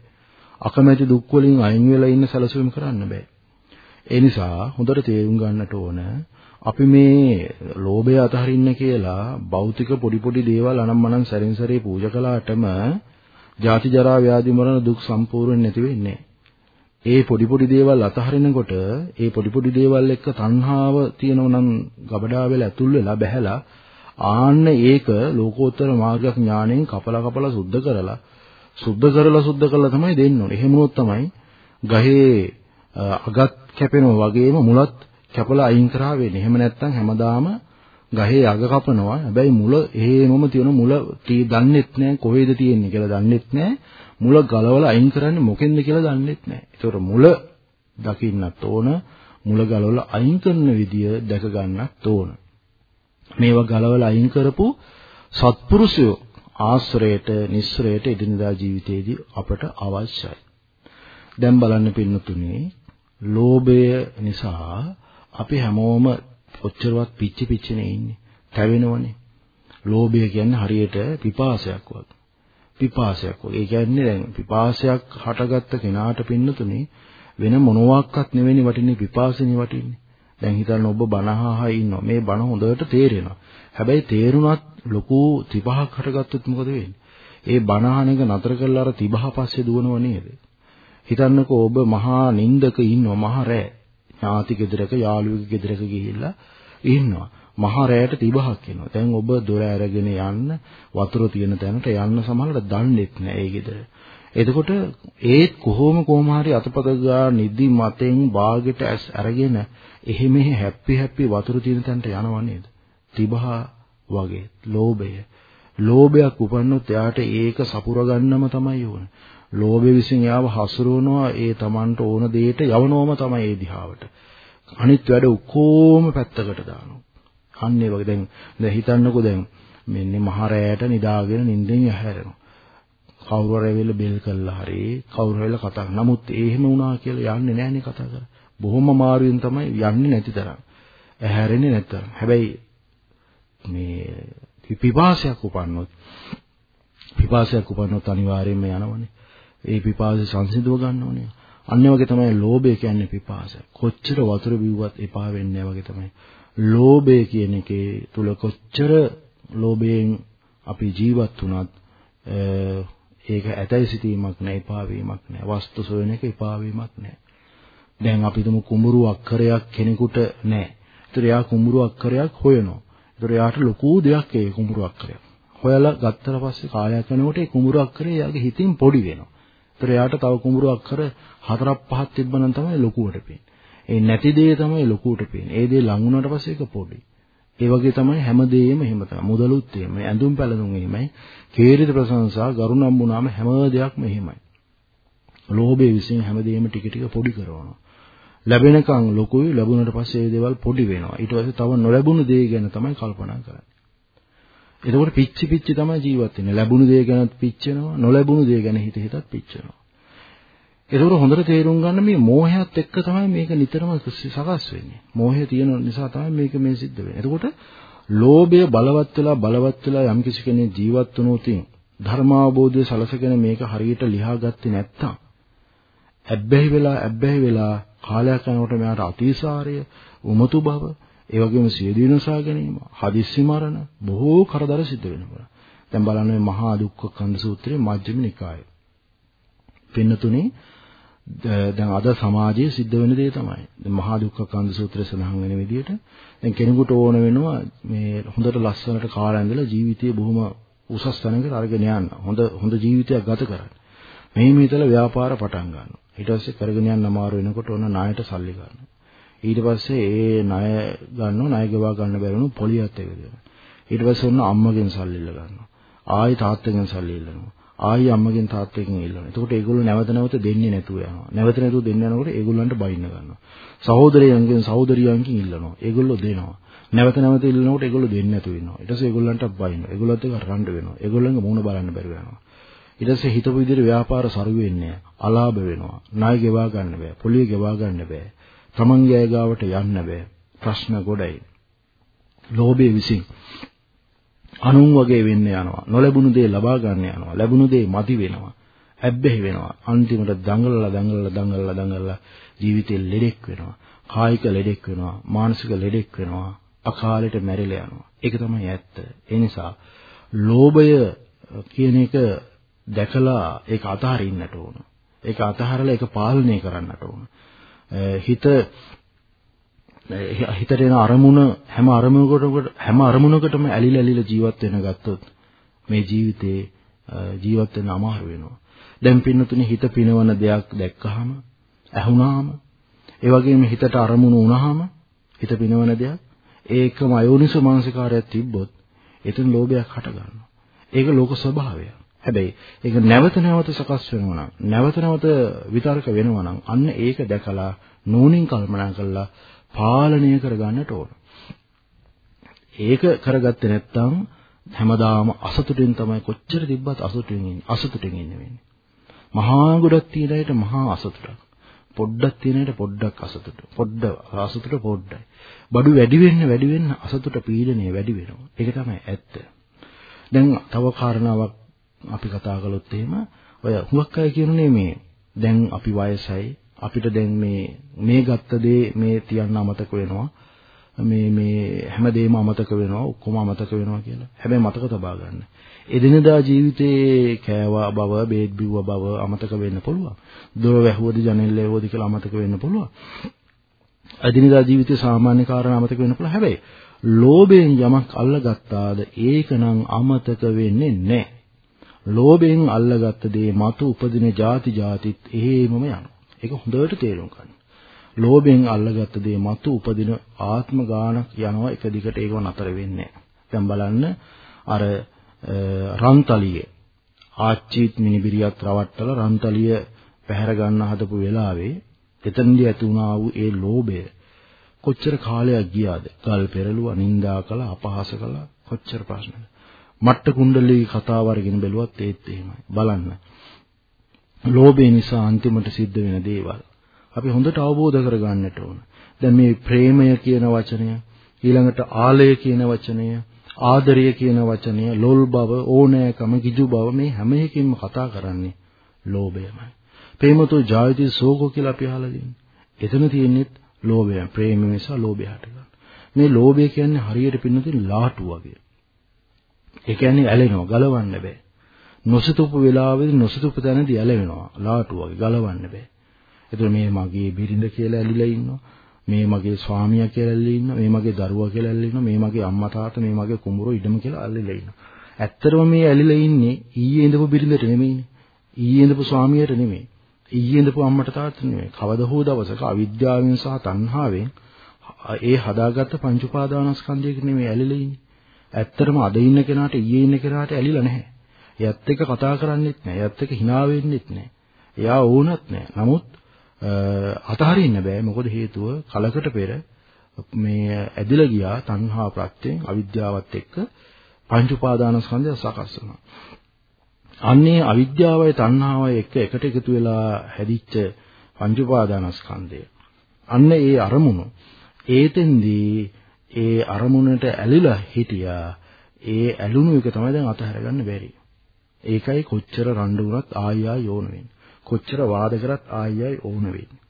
අකමැති දුක් වලින් අයින් වෙලා ඉන්න සැලසුම් කරන්න බෑ. ඒ නිසා හොඳට තේරුම් ගන්නට ඕන අපි මේ ලෝභය අතහරින්න කියලා භෞතික පොඩි පොඩි දේවල් අනම්මනම් සැරින් සැරේ පූජා කළාටම ජාති ජරා ව්‍යාධි මරණ දුක් සම්පූර්ණ නැති වෙන්නේ ඒ පොඩි පොඩි දේවල් අතහරිනකොට ඒ පොඩි පොඩි දේවල් එක්ක තණ්හාව තියෙනව නම් ගබඩා වෙලා ඇතුල් වෙලා බැහැලා ආන්න ඒක ලෝකෝත්තර මාර්ග ඥාණයෙන් කපලා කපලා සුද්ධ කරලා සුද්ධ කරලා සුද්ධ කරලා තමයි දෙන්න ඕනේ. එහෙම වුණොත් තමයි ගහේ අගත් කැපෙනවා වගේම මුලත් කැපලා අයින් කරා වෙන්නේ. එහෙම නැත්නම් හැමදාම ගහේ අග කපනවා. හැබැයි මුල එහෙමම තියෙන මුල දන්නෙත් නැහැ කොහෙද තියෙන්නේ කියලා දන්නෙත් නැහැ. මුල ගලවලා අයින් කරන්නේ මොකෙන්ද කියලා දන්නෙත් නැහැ. ඒතකොට මුල දකින්නත් ඕන. මුල ගලවලා අයින් කරන විදිය දැක ගන්නත් ඕන. මේවා ගලවලා අයින් කරපු සත්පුරුෂයෝ ආශ්‍රයයට නිස්සරයට එදිනදා ජීවිතයේදී අපට අවශ්‍යයි. දැන් බලන්න පින්නතුනේ ලෝභය නිසා අපි හැමෝම ඔච්චරවත් පිච්චි පිච්චිනේ ඉන්නේ. තැවෙනවනේ. ලෝභය කියන්නේ හරියට පිපාසයක් වගේ. පිපාසයක් වගේ. ඒ කියන්නේ දැන් පිපාසයක් හටගත්ත කෙනාට පින්නතුනේ වෙන මොනවාක්වත් නෙවෙයි වටින්නේ පිපාසෙනේ වටින්නේ. දැන් හිතන්න ඔබ බනහහා ඉන්නවා. මේ බන හොඳට තේරෙනවා. හැබැයි තේරුණත් ලොකු තිබහක් හටගත්තොත් මොකද වෙන්නේ? ඒ බනහන එක නතර කරලා අර තිබහ පස්සේ දුවනව නේද? හිතන්නකෝ ඔබ මහා නින්දක ඉන්නවා මහා රෑ. ඥාති ගෙදරක යාළුවෙකුගේ ගෙදරක ගිහිල්ලා ඉන්නවා. මහා රෑට තිබහක් එනවා. දැන් ඔබ දොර ඇරගෙන යන්න වතුර තියෙන තැනට යන්න සමහරවිට දන්නෙත් නෑ ඒ ගෙදර. එතකොට ඒත් කොහොම කොහොම හරි අතපත ගා නිදි මතෙන් බාගෙට ඇස් අරගෙන එහෙ මෙහෙ හැප්පි හැප්පි වතුර තියෙන තැනට යනව නේද? තිබහා වගේ ලෝභය. ලෝභයක් උපන්නොත් එයාට ඒක සපුර ගන්නම තමයි ඕන. ලෝභය විසින් එයාව හසුරවනවා ඒ Tamanට ඕන දෙයට යවනවම තමයි ඒ දිහාවට. අනිත් වැඩ ඔක්කොම පැත්තකට දානවා. අන්න ඒ වගේ දැන් දැන් හිතන්නකෝ දැන් මෙන්න මහරෑට නිදාගෙන නිින්දෙන් ඇහැරෙනවා. කවුරු හරි ඇවිල්ලා බෙල් කළා හරි කවුරු හරි කතා නමුත් ඒ එහෙම වුණා කියලා යන්නේ නැහනේ කතා කරා. බොහොම අමාරුවෙන් තමයි යන්නේ නැති තරම්. ඇහැරෙන්නේ නැතරම්. හැබැයි මේ පිපාසයක් උපන්නොත් පිපාසයක් උපන්නොත් අනිවාර්යයෙන්ම යනවනේ. ඒ පිපාසය සංසිඳව ගන්න ඕනේ. අන්න වගේ තමයි ලෝභය කියන්නේ පිපාසය. කොච්චර වතුර බිව්වත් එපා වෙන්නේ වගේ තමයි. ලෝභය කියන එකේ තුල කොච්චර ලෝභයෙන් අපි ජීවත් වුණත් ඒක ඇතයි සිටීමක් නෑ එපා වීමක් නෑ වස්තු සොයන එක එපා වීමක් නෑ දැන් අපි තුමු කුඹුරු අක්කරයක් කෙනෙකුට නෑ ඒතර එයා කුඹුරු අක්කරයක් හොයනවා ඒතර එයාට ලොකු දෙයක් ඒ කුඹුරු අක්කරයක් හොයලා ගත්තට පස්සේ කාලයක් යනකොට ඒ කුඹුරු අක්කරය එයාගේ හිතින් පොඩි වෙනවා ඒතර එයාට තව කුඹුරු අක්කර හතරක් පහක් තිබ්බනම් තමයි ලොකුවට පේන්නේ ඒ නැති දේ තමයි ලොකුවට පේන්නේ ඒ දේ ලඟ වුණාට පස්සේ ඒක පොඩි ඒ වගේ තමයි හැමදේම එහෙම තමයි. මුදලුත් එහෙමයි, ඇඳුම් පැළඳුම් එහෙමයි, කේරිත ප්‍රශංසා, ගරුණම් වුණාම හැම දෙයක්ම එහෙමයි. ලෝභය විසින් හැමදේම ටික ටික පොඩි කරනවා. ලැබෙනකන් ලොකුයි, ලැබුණට පස්සේ ඒ දේවල් පොඩි වෙනවා. ඊට පස්සේ තව නොලැබුණු දේ ගැන තමයි කල්පනා කරන්නේ. එතකොට පිච්චි පිච්චි තමයි ජීවත් වෙන්නේ. ලැබුණු දේ ගැනත් පිච්චෙනවා, නොලැබුණු දේ ගැන හිත හිතත් පිච්චෙනවා. ඒකෝර හොඳට තේරුම් ගන්න මේ මෝහයත් එක්ක තමයි මේක නිතරම සකස් වෙන්නේ. මෝහය තියෙන නිසා තමයි මේක මේ සිද්ධ වෙන්නේ. එතකොට ලෝභය බලවත් වෙලා බලවත් වෙලා යම් කිසි කෙනෙක් ජීවත් වුණොත් ධර්මාවබෝධය සලසගෙන මේක හරියට ලියා ගත්තේ නැත්තම් ඇබ්බැහි වෙලා ඇබ්බැහි වෙලා කාලයක් යනකොට මෙයාට අතිසාරය, උමතු බව, ඒ වගේම සියදිනසා ගැනීම, හදිස්සි මරණ බොහෝ කරදර සිද්ධ වෙනවා. දැන් බලන්න මේ මහා දුක්ඛ කන්ද සූත්‍රයේ මජ්ක්‍ධිම නිකායේ. පින්නතුනේ දැන් අද සමාජයේ සිද්ධ වෙන දේ තමයි. දැන් මහා දුක්ඛ කන්ද සූත්‍රයේ සඳහන් වෙන විදිහට දැන් කෙනෙකුට ඕන වෙනවා මේ හොඳට ලස්සනට කාලා ඉඳලා ජීවිතය බොහොම උසස් තැනකට අරගෙන යන්න. හොඳ හොඳ ජීවිතයක් ගත කරන්න. මෙහෙම හිතලා ව්‍යාපාර පටන් ගන්නවා. ඊට පස්සේ කරගෙන යන්න අමාරු වෙනකොට ඕන ණයට සල්ලි ගන්නවා. ඊට පස්සේ ඒ ණය ගන්නවා ණය ගෙවා ගන්න බැරුණු පොලියත් එක දෙනවා. ඊට පස්සේ ඔන්න අම්මගෙන් සල්ලි ඉල්ල ගන්නවා. ආයි තාත්තගෙන් සල්ලි ඉල්ලනවා. ආයි අම්මගෙන් තාත්තගෙන් ඉල්ලනවා. එතකොට ඒගොල්ලෝ නැවත නැවත දෙන්නේ නැතුව යනවා. නැවත නැතුව දෙන්න යනකොට ඒගොල්ලන්ට බයින්න ගන්නවා. සහෝදරයන්ගෙන් සහෝදරියන්ගෙන් ඉල්ලනවා. ඒගොල්ලෝ දෙනවා. නැවත නැවත ඉල්ලනකොට ඒගොල්ලෝ දෙන්නේ නැතුව ඉන්නවා. ඊට පස්සේ ඒගොල්ලන්ටත් බයිනවා. ඒගොල්ලොත් එක්ක රණ්ඩු වෙනවා. ඒගොල්ලන්ගේ මූණ බලන්න බැරුව යනවා. ඊට පස්සේ හිතපු විදිහට ව්‍යාපාර සරු වෙන්නේ අලාභ වෙනවා. ණය ගෙවා ගන්න බෑ. පොලිය ගෙවා ගන්න බෑ. තමන්ගේ අය ගාවට යන්න බෑ. ප්‍රශ්න ගොඩයි. ලෝභයේ විසින් අනුන් වගේ වෙන්න යනවා. නොලැබුණු දේ ලබා ගන්න යනවා. ලැබුණු දේ මදි වෙනවා. ඇබ්බැහි වෙනවා. අන්තිමට දඟලලා දඟලලා දඟලලා දඟලලා ජීවිතේ ලෙඩෙක් වෙනවා. කායික ලෙඩෙක් වෙනවා. මානසික ලෙඩෙක් වෙනවා. අකාලෙට මැරිලා යනවා. ඒක තමයි ඇත්ත. ඒ නිසා ලෝභය කියන එක දැකලා ඒක අතහරින්නට ඕන. ඒක අතහරලා ඒක පාලනය කරන්නට ඕන. හිත හිතට එන අරමුණ හැම අරමුණකටම හැම අරමුණකටම ඇලිලා ඇලිලා ජීවත් වෙන ගත්තොත් මේ ජීවිතේ ජීවත් වෙන්න අමාරු වෙනවා. දැන් පින්නතුනේ හිත පිනවන දෙයක් දැක්කහම ඇහුණාම ඒ වගේම හිතට අරමුණු වුණාම හිත පිනවන දෙයක් ඒකම අයෝනිසෝ මානසිකාරයක් තිබ්බොත් එතන ලෝභයක් හට ගන්නවා. ඒක ලෝක ස්වභාවය. හැබැයි ඒක නැවත නැවත සකස් වෙනවා නම් නැවත නැවත විතර්ක වෙනවා නම් අන්න ඒක දැකලා නෝනින් කල්පනා කළා පාලනය කරගන්නට ඕන. ඒක කරගත්තේ නැත්නම් හැමදාම අසතුටින් තමයි කොච්චර තිබ්බත් අසතුටින් ඉන්නේ. අසතුටින් ඉන්නේ වෙන්නේ. මහා ගොඩක් තියෙන අයට මහා අසතුටක්. පොඩ්ඩක් තියෙනට පොඩ්ඩක් අසතුට. පොඩ්ඩ අසතුට පොඩ්ඩයි. බඩු වැඩි වෙන්න වැඩි වෙන්න අසතුට පීඩනය වැඩි වෙනවා. ඒක තමයි ඇත්ත. දැන් තව කාරණාවක් අපි කතා කළොත් එහෙම ඔය හුඟක් අය කියනුනේ මේ දැන් අපි වයසයි අපිට දැන් මේ මේ ගත්ත දේ මේ තියන්න අමතක වෙනවා. මේ මේ හැමදේම අමතක වෙනවා ඔක්කොම අමතක වෙනවා කියලා. හැබැයි මතක තබා ගන්න. එදිනදා ජීවිතේ කෑවා බව, බේත් බිව්ව බව අමතක වෙන්න පුළුවන්. දොර වැහුවද ජනෙල් වැහුවද කියලා අමතක වෙන්න පුළුවන්. එදිනදා ජීවිතේ සාමාන්‍ය කාරණා අමතක වෙන්න පුළුවන්. හැබැයි ලෝභයෙන් යමක් අල්ලගත්තාද ඒකනම් අමතක වෙන්නේ නැහැ. ලෝභයෙන් අල්ලගත්ත දේ මතු උපදින ಜಾති ಜಾතිත් එහෙමම යනවා. ඒක හොඳට තේරුම් ගන්න. ලෝභයෙන් අල්ලගත්ත දේ මතු උපදින ආත්ම ගානක් යනවා එක දිගට ඒකව නතර වෙන්නේ දැන් බලන්න අර රන්තලිය ආච්චිත් මිනිබිරියත් රවට්ටලා රන්තලිය පැහැර ගන්න හදපු වෙලාවේ එතනදී ඇති වුණා වූ ඒ ලෝභය කොච්චර කාලයක් ගියාද? ගල් පෙරළුවා, නිඳා කළා, අපහාස කළා, කොච්චර ප්‍රශ්නද? මට්ට කුණ්ඩලී කතාව අරගෙන බැලුවත් ඒත් එහෙමයි. බලන්න. ලෝභය නිසා අන්තිමට සිද්ධ වෙන දේවල්. අපි හොඳට අවබෝධ කරගන්නට ඕන. දැන් මේ ප්‍රේමය කියන වචනය, ඊළඟට ආලය කියන වචනය, ආදරය කියන වචනය, ලොල් බව, ඕනෑකම, කිජු බව මේ හැම එකකින්ම කතා කරන්නේ ලෝභයමයි. ප්‍රේමතෝ ජායති සෝකෝ කියලා අපි අහලා තියෙනවා. එතන තියෙන්නේ ලෝභය. ප්‍රේම නිසා ලෝභය හටගන්නවා. මේ ලෝභය කියන්නේ හරියට පින්නතින් ලාටු වගේ. ඒ කියන්නේ ඇලෙනවා, ගලවන්න බෑ. නොසිතූපු වෙලාවෙදී නොසිතූපු තැනදී ඇලෙනවා, ලාටු වගේ ගලවන්න බෑ. එතකොට මේ මගේ බිරිඳ කියලා ඇලිලා ඉන්නවා. මේ මගේ ස්වාමියා කියලා ඇලිලා ඉන්නවා. මේ මගේ දරුවා කියලා ඇලිලා ඉන්නවා. මේ මගේ අම්මා තාත්තා මේ මගේ කුඹුරෝ ඉඩම කියලා ඇලිලා ඉන්නවා. ඇත්තටම මේ ඇලිලා ඉන්නේ ඊයේ ඉඳපු බිරිඳට නෙමෙයිනේ. ඊයේ ඉඳපු ස්වාමියාට නෙමෙයි. ඊයේ ඉඳපු අම්මට තාත්තට නෙමෙයි. කවදා හෝ දවසක අවිද්‍යාවෙන් සහ තණ්හාවෙන් ඒ හදාගත්ත පංච උපාදානස්කන්ධයක නෙමෙයි ඇලිලා ඉන්නේ. ඇත්තටම අද ඉන්න කෙනාට ඊයේ ඉන්න කෙනාට ඇලිලා නැහැ. එයත් එක්ක කතා කරන්නෙත් නැහැ. එයත් එක්ක hina වෙන්නෙත් නැහැ. එයා ඕනත් නැහැ. නමුත් අතහරින්න බෑ මොකද හේතුව කලකට පෙර මේ ඇදිලා ගියා තණ්හා ප්‍රත්‍යයෙන් අවිද්‍යාවත් එක්ක පංච උපාදානස්කන්ධය සකස් වෙනවා. අන්නේ අවිද්‍යාවයි තණ්හාවයි එක්ක එකට එකතු වෙලා හැදිච්ච පංච උපාදානස්කන්ධය. අන්න ඒ අරමුණු ඒතෙන්දී ඒ අරමුණට ඇලිලා හිටියා. ඒ ඇලුණු එක තමයි දැන් අතහැර ගන්න බැරි. ඒකයි කොච්චර රණ්ඩු වුණත් ආය ආය යෝන වෙන්නේ. කොච්චර වාද කරත් ආයෙයි ඕන වෙන්නේ.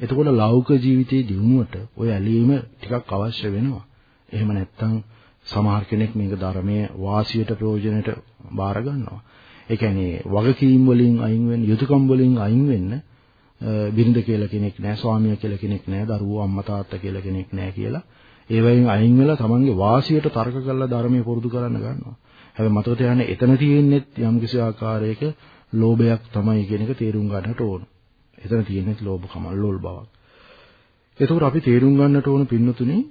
එතකොට ලෞකික ජීවිතයේ දිනුවට ඔය ඇලීම ටිකක් අවශ්‍ය වෙනවා. එහෙම නැත්නම් සමහර කෙනෙක් මේක ධර්මයේ වාසියට ප්‍රයෝජනයට බාර ගන්නවා. ඒ කියන්නේ වගකීම් වලින් අයින් වෙන්න, යුතුයකම් වලින් අයින් වෙන්න බිරිඳ කියලා කෙනෙක් නැහැ, ස්වාමියා කියලා කෙනෙක් නැහැ, දරුවෝ අම්මා තාත්තා කියලා කෙනෙක් නැහැ කියලා. ඒ වයින් අයින් වෙලා තමන්ගේ වාසියට තර්ක කරලා ධර්මයේ පුරුදු කරන්න ගන්නවා. හැබැයි මතක තියාගන්න එතන තියෙන්නේ යම්කිසි ආකාරයක ලෝභයක් තමයි කියන එක තේරුම් ගන්නට ඕන. එතන තියෙන්නේ ලෝභකම, ලෝල් බවක්. එතකොට අපි තේරුම් ගන්නට ඕන පින්නතුනේ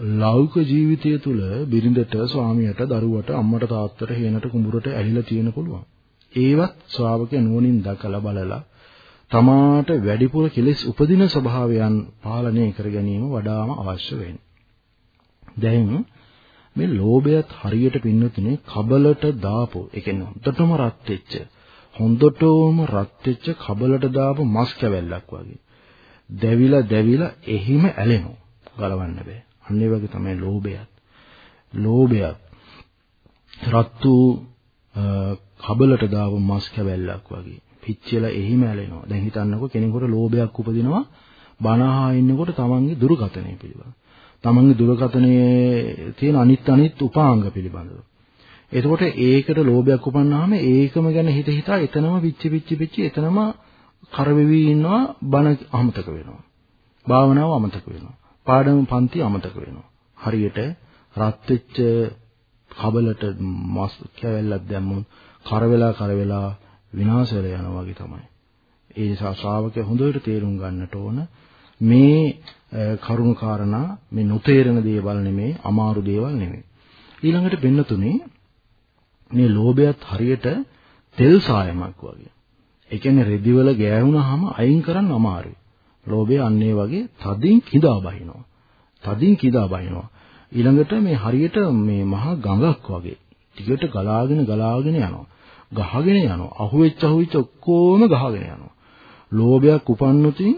ලෞකික ජීවිතය තුළ බිරිඳට, ස්වාමියාට, දරුවට, අම්මට, තාත්තට, හේනට, කුඹුරට ඇලිලා තියෙන පුළුවන්. ඒවත් ශ්‍රාවකයා නුවණින් දැකලා බලලා තමාට වැඩිපුර කෙලෙස් උපදින ස්වභාවයන් පාලනය කර ගැනීම වඩාම අවශ්‍ය වෙන්නේ. දැන් මේ ලෝභයත් හරියට පින්නතුනේ කබලට දාපෝ, ඒ කියන්නේ හොඳටම රත් වෙච්ච හොඳටම රත් වෙච්ච කබලට දාපු මස් කැවැල්ලක් වගේ. දැවිලා දැවිලා එහිම ඇලෙනවා. ගලවන්න බෑ. අන්න ඒ වගේ තමයි ලෝභයත්. ලෝභයත් රත් වූ කබලට දාපු මස් කැවැල්ලක් වගේ. පිච්චෙලා එහිම ඇලෙනවා. දැන් හිතන්නකෝ කෙනෙකුට ලෝභයක් උපදිනවා බනහා ඉන්නකොට තමන්ගේ දුර්ගතණය පිළිබඳ. තමන්ගේ දුර්ගතණයේ තියෙන අනිත් අනිත් උපාංග පිළිබඳව. එතකොට ඒකට ලෝභයක් උපන්නාම ඒකම ගැන හිත හිතා එතනම පිච්චි පිච්චි පිච්චි එතනම කරවෙවි ඉන්නවා බණ අමතක වෙනවා. භාවනාව අමතක වෙනවා. පාඩම පන්ති අමතක වෙනවා. හරියට රත් වෙච්ච කබලට මස් කැවැල්ලක් දැම්මොත් කරවෙලා කරවෙලා විනාශ වෙලා යනවා වගේ තමයි. ඒ නිසා ශ්‍රාවකය හොඳට තේරුම් ගන්නට ඕන මේ කරුණු කාරණා මේ නොතේරෙන දේවල් නෙමෙයි අමාරු දේවල් නෙමෙයි. ඊළඟට වෙන්න තුනේ මේ ලෝභයත් හරියට තෙල් සායමක් වගේ. ඒ කියන්නේ රෙදිවල ගෑවුනහම අයින් කරන්න අමාරුයි. ලෝභය අන්නේ වගේ තදින් කිඳා බහිනවා. තදින් කිඳා බහිනවා. ඊළඟට මේ හරියට මේ මහා ගඟක් වගේ ටිකට ගලාගෙන ගලාගෙන යනවා. ගහගෙන යනවා. අහුවෙච්ච අහුවෙච්ච ඔක්කොම ගහගෙන යනවා. ලෝභයක් උපන්නොතින්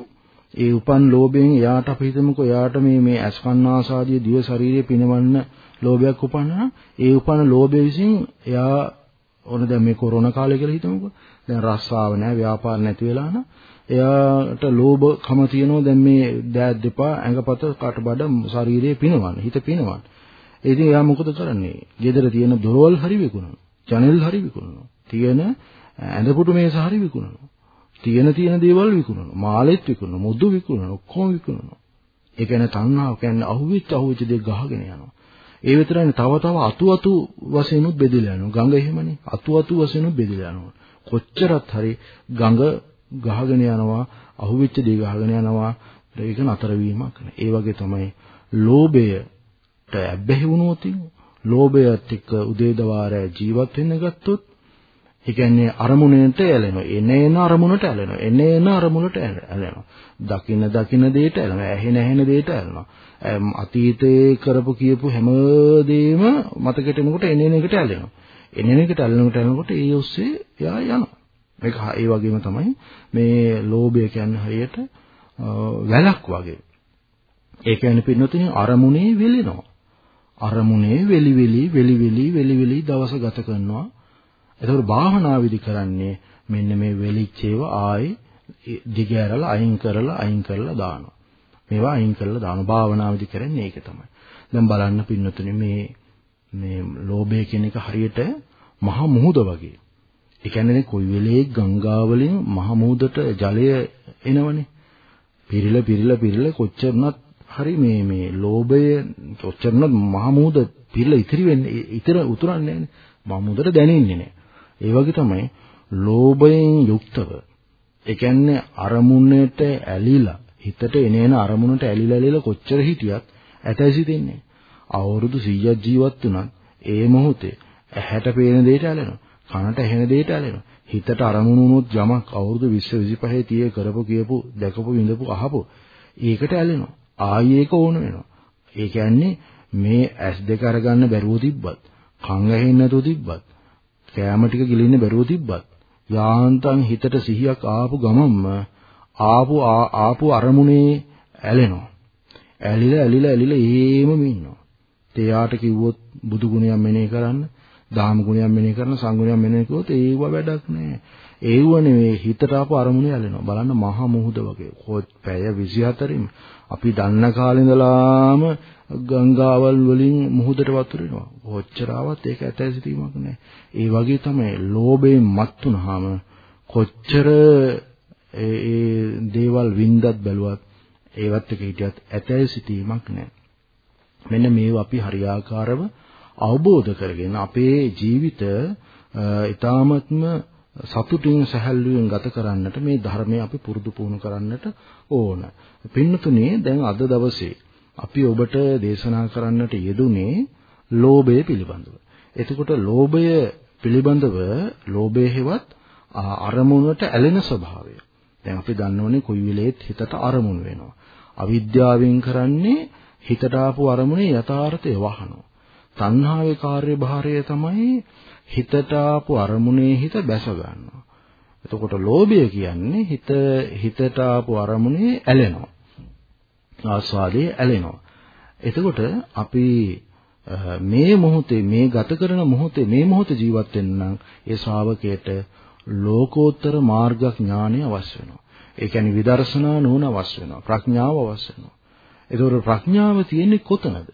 ඒ උපන් ලෝභයෙන් එයාට අපි හිතමුකෝ එයාට මේ මේ අස්කන්නාසාදී දිව ශරීරයේ පිනවන්න ලෝභයක් උපන්නා ඒ උපන් ලෝභය විසින් එයා ඕන දැන් මේ කොරෝනා කාලය කියලා හිතමුකෝ. දැන් රස්සාව නැහැ, ව්‍යාපාර නැති වෙලා නම් එයාට ලෝභකම තියෙනවා දැන් මේ දෑත් දෙපා ඇඟපත කටබඩ ශරීරයේ පිනවන්න, හිත පිනවන්න. ඒ ඉතින් එයා මොකද කරන්නේ? ගෙදර තියෙන දොරවල් හරි විකුණනවා. ජනෙල් හරි විකුණනවා. තියෙන ඇඳපුටු මේස හරි විකුණනවා. තියෙන තියෙන දේවල් විකුණනවා. මාළෙත් විකුණනවා. මුදු විකුණනවා. ඔක්කොම විකුණනවා. ඒ කියන්නේ තණ්හාව කියන්නේ අහුවෙච්ච අහුවෙච්ච දේ ගහගෙන යනවා. ඒ විතරයි තව තව අතු අතු වශයෙන්ුත් බෙදලා යනවා. ගඟ එහෙමනේ. අතු අතු වශයෙන්ුත් බෙදලා යනවා. කොච්චරත් හරි ගඟ ගහගෙන යනවා. අහුවෙච්ච දේ ගහගෙන යනවා. ඒක නතර වීමක් නෑ. ඒ වගේ තමයි ලෝභයට ඇබ්බැහි වුණොත් ලෝභයත් එක්ක උදේදවාරය ජීවත් වෙන්න ගත්තොත් ඒ කියන්නේ අරමුණට ඇලෙනවා. එන එන අරමුණට ඇලෙනවා. එන එන අරමුණට ඇලෙනවා. දකින දකින දෙයට ඇලෙනවා. ඇහෙන ඇහෙන දෙයට ඇලෙනවා. අතීතේ කරපු කියපු හැම දෙයක්ම මතකෙට එනකොට එන එන එකට ඇලෙනවා. එන එන එකට ඇලෙනකොට ඇලෙනකොට ඒ ඔස්සේ යා යනවා. මේක ඒ වගේම තමයි මේ ලෝභය කියන්නේ හරියට වැලක් වගේ. ඒ කියන්නේ පින්නතුනේ අරමුණේ වෙලෙනවා. අරමුණේ වෙලි වෙලි වෙලි වෙලි වෙලි වෙලි දවස ගත කරනවා. එතකොට භාවනා විදි කරන්නේ මෙන්න මේ වෙලිච්ච ඒවා ආයේ දිගෑරලා අයින් කරලා අයින් කරලා දානවා. මේවා අයින් කරලා දාන භාවනා විදි කරන්නේ ඒක තමයි. දැන් බලන්න පින්නතුනේ මේ මේ ලෝභය කියන එක හරියට මහ මුහුද වගේ. ඒ කියන්නේ කොයි වෙලේ ගංගා වලින් මහ මුහුදට ජලය එනවනේ. පිරිලා පිරිලා පිරිලා කොච්චරනත් හරි මේ මේ ලෝභය කොච්චරනත් මහ මුහුද පිරිලා ඉතිරි වෙන්නේ ඉතර උතුරන්නේ නැහැ. මහ මුහුදට දැනෙන්නේ නැහැ. ඒ වගේ තමයි ලෝභයෙන් යුක්තව ඒ කියන්නේ අරමුණට ඇලිලා හිතට එනේන අරමුණට ඇලිලා ඇලිලා කොච්චර හිටියත් ඇතයි සිටින්නේ. අවුරුදු 100ක් ජීවත් වුණත් ඒ මොහොතේ ඇහැට පේන දෙයට ඇලෙනවා. කනට ඇහෙන දෙයට ඇලෙනවා. හිතට අරමුණු වුණොත් යමක් අවුරුදු 20 25 30 කරපු කියපු දැකපු විඳපු අහපු ඒකට ඇලෙනවා. ආයි ඒක ඕන වෙනවා. ඒ කියන්නේ මේ S2 අරගන්න බැරුව තිබ්බත්, කන් ඇහෙන්නේ නැතුව තිබ්බත්, කෑම ටික ගිලින්න බැරුව තිබ්බත්, යාන්තම් හිතට සිහියක් ආපු ගමන්ම ආපු ආපු අරමුණේ ඇලෙනවා. ඇලිලා ඇලිලා ඇලිලා ඒමම ඉන්නවා. එයාට කිව්වොත් බුදු ගුණයක් මෙනෙහි කරන්න, දාම ගුණයක් මෙනෙහි කරන්න, සංගුණයක් මෙනෙහි කළොත් ඒව වැඩක් නෑ. ඒව නෙවෙයි හිතට ආපු අරමුණේ ඇලෙනවා. බලන්න මහා මුහුද වගේ. පැය 24න් අපි දන්න කාලේ ඉඳලාම ගංගාවල් වලින් මුහුදට වතුරනවා. කොච්චර ආවත් ඒක ඇතැයි සිටීමක් නෑ. ඒ වගේ තමයි ලෝභයෙන් මත් වුනහම කොච්චර ඒ දේවල් වින්දත් බැලුවත් ඒවත් එක හිටියත් ඇතැයි සිටීමක් නැහැ. මෙන්න මේව අපි හරියාකාරව අවබෝධ කරගෙන අපේ ජීවිත ඊ타මත්ම සතුටින් සැහැල්ලුවෙන් ගත කරන්නට මේ ධර්මය අපි පුරුදු පුහුණු කරන්නට ඕන. පින්නතුනේ දැන් අද දවසේ අපි ඔබට දේශනා කරන්නට යෙදුනේ ලෝභය පිළිබඳව. එතකොට ලෝභය පිළිබඳව ලෝභය හෙවත් අරමුණට ඇලෙන ස්වභාවය. දැන් අපි දන්නවනේ කොයි වෙලේත් හිතට අරමුණු වෙනවා. අවිද්‍යාවෙන් කරන්නේ හිතට ආපු අරමුණේ යථාර්ථය වහනවා. තණ්හාවේ කාර්යභාරය තමයි හිතට ආපු අරමුණේ හිත බැස ගන්නවා. එතකොට ලෝභය කියන්නේ හිත හිතට ආපු අරමුණේ ඇලෙනවා. ආස්වාදයේ ඇලෙනවා. එතකොට අපි මේ මොහොතේ මේ ගත කරන මොහොතේ මේ මොහොත ජීවත් වෙන්න නම් ඒ ශ්‍රාවකයට ලෝකෝත්තර මාර්ග ඥානය අවශ්‍ය වෙනවා. ඒ කියන්නේ විදර්ශනා නුවණ අවශ්‍ය වෙනවා. ප්‍රඥාව අවශ්‍ය වෙනවා. ඒතකොට ප්‍රඥාව තියෙන්නේ කොතනද?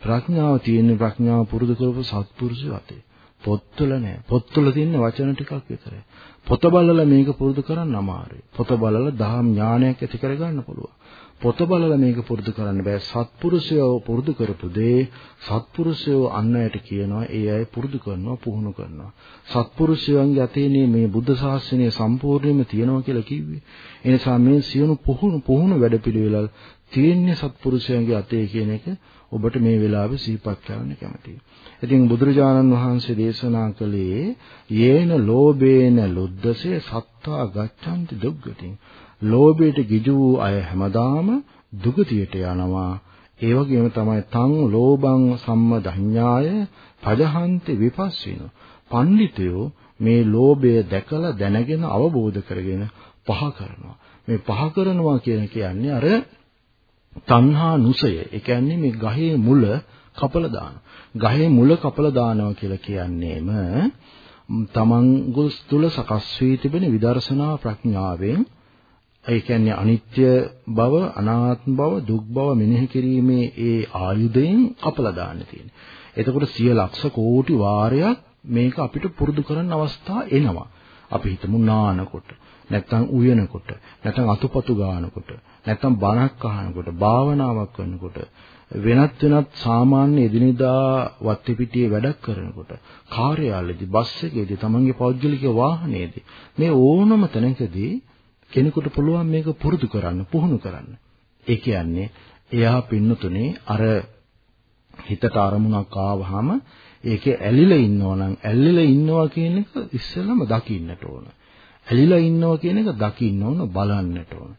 ප්‍රඥාව තියෙන්නේ ප්‍රඥාව පුරුදු කරපු සත්පුරුෂය අතේ. පොත්වල නෑ. පොත්වල තියෙන වචන ටිකක් විතරයි. පොත බලලා මේක පුරුදු කරන්න අමාරුයි. පොත බලලා දහම් ඥානයක් ඇති කරගන්න පුළුවන්. පොත බලලා මේක පුරුදු කරන්න බෑ. සත්පුරුෂයෝ පුරුදු කරපු දේ සත්පුරුෂයෝ අන් අයට කියනවා. ඒ අය පුරුදු කරනවා, පුහුණු කරනවා. සත්පුරුෂයන්ගේ අතේනේ මේ බුද්ධ ශාසනය සම්පූර්ණයෙන්ම තියෙනවා කියලා කිව්වේ. ඒ නිසා මේ සියලු පුහුණු පුහුණු වැඩපිළිවෙල තියෙන්නේ සත්පුරුෂයන්ගේ අතේ කියන එක ඔබට මේ වෙලාවේ සිහිපත් කරන්න කැමතියි. ඉතින් බුදුරජාණන් වහන්සේ දේශනා කළේ යේන ලෝභේන ලුද්දසේ සත්තා ගච්ඡanti දුග්ගතින් ලෝභයට ගිජු වූ අය හැමදාම දුගතියට යනවා. ඒ වගේම තමයි තං ලෝභං සම්මදඤ්ඤාය පජහන්ති විපස්සින. පඬිතයෝ මේ ලෝභය දැකලා දැනගෙන අවබෝධ කරගෙන පහ කරනවා. මේ පහ කරනවා කියන කියන්නේ අර තණ්හා නුසය. ඒ කියන්නේ මේ ගහේ මුල කපලා දානවා. ගහේ මුල කපලා දානවා කියලා කියන්නේම තමන්ගුල් තුල සකස් වී තිබෙන විදර්ශනා ප්‍රඥාවෙන් ඒ කියන්නේ අනිත්‍ය බව, අනාත්ම බව, දුක් බව මෙනෙහි කිරීමේ ඒ ආයුධයෙන් කපලා දාන්න තියෙන්නේ. එතකොට සිය ලක්ෂ කෝටි වාරයක් මේක අපිට පුරුදු කරන්න අවස්ථා එනවා. අපි හිතමු නානකොට, නැත්නම් උයනකොට, නැත්නම් අතුපතු ගන්නකොට, නැත්නම් බණක් අහනකොට, භාවනාවක් කරනකොට, වෙනත් වෙනත් සාමාන්‍ය එදිනෙදා වත්පිටියේ වැඩක් කරනකොට, කාර්යාලයේදී, බස් එකේදී, තමන්ගේ පෞද්ගලික වාහනයේදී මේ ඕනම තැනකදී කෙනෙකුට පුළුවන් මේක පුරුදු කරන්න, පුහුණු කරන්න. ඒ කියන්නේ එයා පින්නතුනේ අර හිතට අරමුණක් ආවහම ඒකේ ඇලිලා ඉන්නවා නම් ඇලිලා ඉන්නවා කියන එක ඉස්සෙල්ලම දකින්නට ඕන. ඇලිලා ඉන්නවා කියන එක දකින්න ඕන බලන්නට ඕන.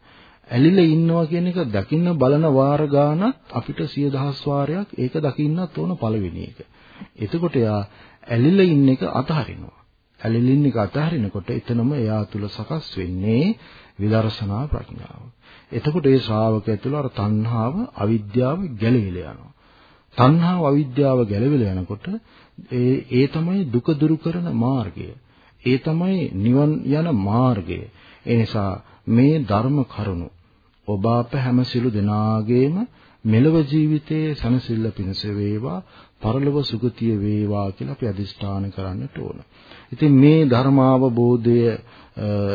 ඇලිලා ඉන්නවා කියන එක දකින්න බලන වාර ගානක් අපිට සිය දහස් වාරයක් ඒක දකින්නත් ඕන පළවෙනි එක. එතකොට එයා ඇලිලා ඉන්න එක අතහරිනවා. ඇලිලින් එක අතහරිනකොට එතනම එයා තුල සකස් වෙන්නේ විදර්ශනා ප්‍රඥාව. එතකොට ඒ ශ්‍රාවකයා තුළ අර තණ්හාව, අවිද්‍යාව ගැලවිලා යනවා. තණ්හාව, අවිද්‍යාව ගැලවිලා යනකොට ඒ ඒ තමයි දුක දුරු කරන මාර්ගය. ඒ තමයි නිවන් යන මාර්ගය. ඒ නිසා මේ ධර්ම කරුණු ඔබ අප හැම සිළු දෙනාගේම මෙලව ජීවිතයේ සනසිල්ල පිණිස වේවා පරලොව සුගතිය වේවා කියලා අපි අදිෂ්ඨාන කරන්නට ඕන. ඉතින් මේ ධර්මාවබෝධය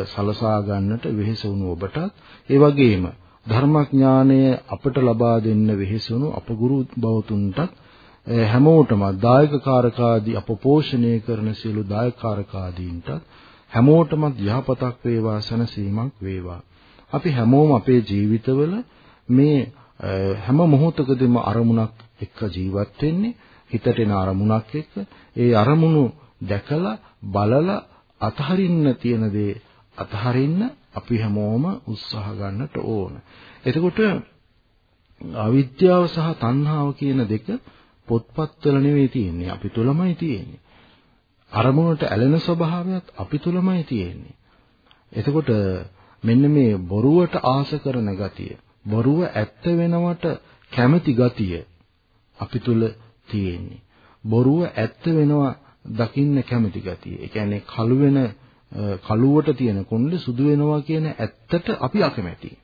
සලසා ගන්නට වෙහෙස වුණු ඔබටත් ඒ වගේම ධර්මඥානය අපට ලබා දෙන්න වෙහෙස වුණු අපගුරු බවතුන්ටත් හැමෝටම දායකකාරකාදී අප පෝෂණය කරන සියලු දායකකාරකාදීන්ටත් හැමෝටම යහපතක් වේවා සනසීමක් වේවා. අපි හැමෝම අපේ ජීවිතවල මේ හැම මොහොතකදීම අරමුණක් එක්ක ජීවත් වෙන්නේ හිතට එන අරමුණක් එක්ක ඒ අරමුණු දැකලා බලලා අතහරින්න තියෙන දේ අතහරින්න අපි හැමෝම උත්සාහ ගන්නට ඕන. එතකොට අවිද්‍යාව සහ තණ්හාව කියන දෙක පොත්පත්වල නෙවෙයි තියෙන්නේ අපි තුලමයි තියෙන්නේ. අරමුණට ඇලෙන ස්වභාවයත් අපි තුලමයි තියෙන්නේ. එතකොට මෙන්න මේ බොරුවට ආස කරන ගතිය, බොරුව ඇත්ත වෙනවට කැමැති ගතිය අපි තුල තියෙන්නේ. බොරුව ඇත්ත වෙනවා දකින්න කැමති ගතිය. ඒ කියන්නේ කළු වෙන කළුවට තියෙන කොණ්ඩේ සුදු වෙනවා කියන ඇත්තට අපි අකමැතියි.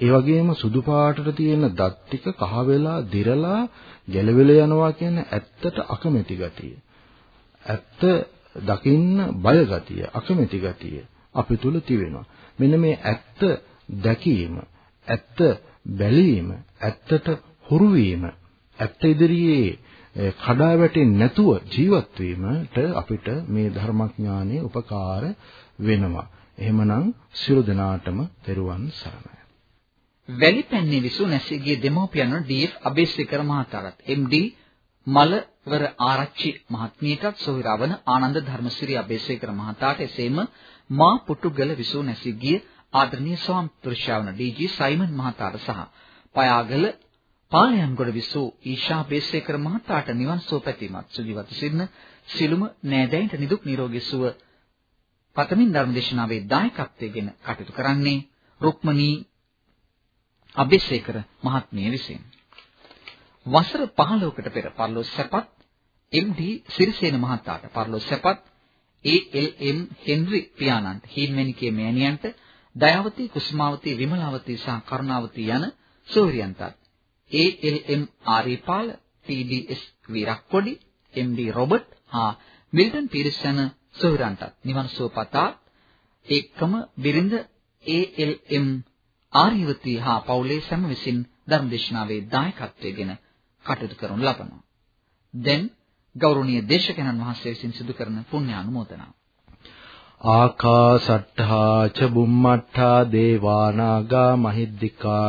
ඒ වගේම සුදු පාටට තියෙන දත් ටික කහ වෙලා, දිරලා, ගැලවිලා යනවා කියන ඇත්තට අකමැති ගතිය. ඇත්ත දකින්න බය ගතිය, අකමැති ගතිය අපි තුල තිබෙනවා. මෙන්න මේ ඇත්ත දැකීම, ඇත්ත බැලීම, ඇත්තට හුරු වීම, ඇත්ත ඉදිරියේ කඩා වැටෙන්නේ නැතුව ජීවත් වීමට අපිට මේ ධර්මඥානය උපකාර වෙනවා. එහෙමනම් සියලු දෙනාටම තෙරුවන් සරණයි. වැලිපැන්නේ විසු නැසීගේ දෙමෝපියන් ඩී.එෆ්. අබේසේකර මහතාට එම්.ඩී. මලවර ආරච්චි මහත්මියටත් සොහිරවන ආනන්ද ධර්මසිරි අබේසේකර මහතාට එසේම මා පුටුගල විසු නැසීගේ ආදරණීය ස්වාමි පුරුෂයවන ඩී.ජී. සයිමන් මහතාට සහ පයාගල පාලයන්ගොඩ විසූ ඊශා බේසේකර මහතාට නිවන් සුව පැතීමත් සුජීවත සිටින සිළුම නෑදෑයින්ට නිදුක් නිරෝගී සුව පතමින් ධර්මදේශනාවේ දායකත්වයෙන් කටයුතු කරන්නේ රුක්මනී අබේසේකර මහත්මිය විසින් වසර 15කට පෙර පර්ලෝස් සැපත් එම්.ඩී. සිරිසේන මහතාට පර්ලෝස් සැපත් ඒ.එල්.එම්. හෙන්රි පියාණන්ට හීන්මැණිකේ මෑණියන්ට දයාවතී කුසුමාවතී විමලාවතී සහ කරුණාවතී යන සෝරියන්ටත් A L M. Aripala T D S. Weerakkody M D. Robert හා මිල්ටන් පීරිස් යන සොහිරන්ටත් නිවන් සුව පතා එක්කම බිරිඳ ඒ.එල්.එම්. ආර්යවතී හා පවුලේ සැම විසින් ධර්මදේශනාවේ දායකත්වයෙන් කටයුතු කරනු ලබනවා. දැන් ගෞරවනීය දේශකයන්න් වහන්සේ විසින් සිදු කරන පුණ්‍ය අනුමෝදනාව. ආකාසට්ඨා ච බුම්මට්ඨා දේවානාගා මහිද්దికා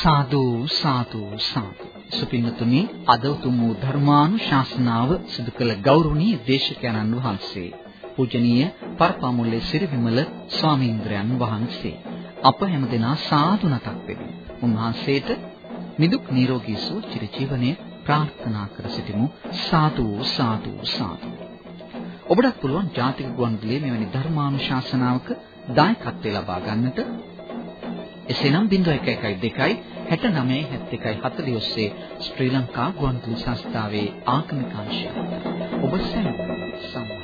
සාදු සාදු සාදු සුපින්නතුනි අද උතුම් වූ ධර්මානුශාසනාව සිදු කළ ගෞරවනීය දේශකයන්න් වහන්සේ පූජනීය පරපාමුල්ලේ සිරිවිමල ස්වාමීන්ද්‍රයන් වහන්සේ අප හැමදෙනා සාදු නතක් වෙමු. උන්වහන්සේට නිදුක් නිරෝගී සුව චිරජීවනයේ ප්‍රාර්ථනා කර සිටිමු සාදු සාදු සාදු. ඔබටත් පුළුවන් ජාතික ගුවන්විදුලියේ මෙවැනි ධර්මානුශාසනාවක දායකත්වය ලබා ගන්නට එසේනම් 0112 69 71 40 ඔස්සේ ශ්‍රී ලංකා ගුවන්විදුලි සංස්ථාවේ ආගමික අංශය. ඔබ සැම සම්මාන